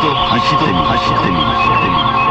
度走ってみ走ってみ走ってみ